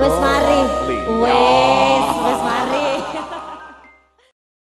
with my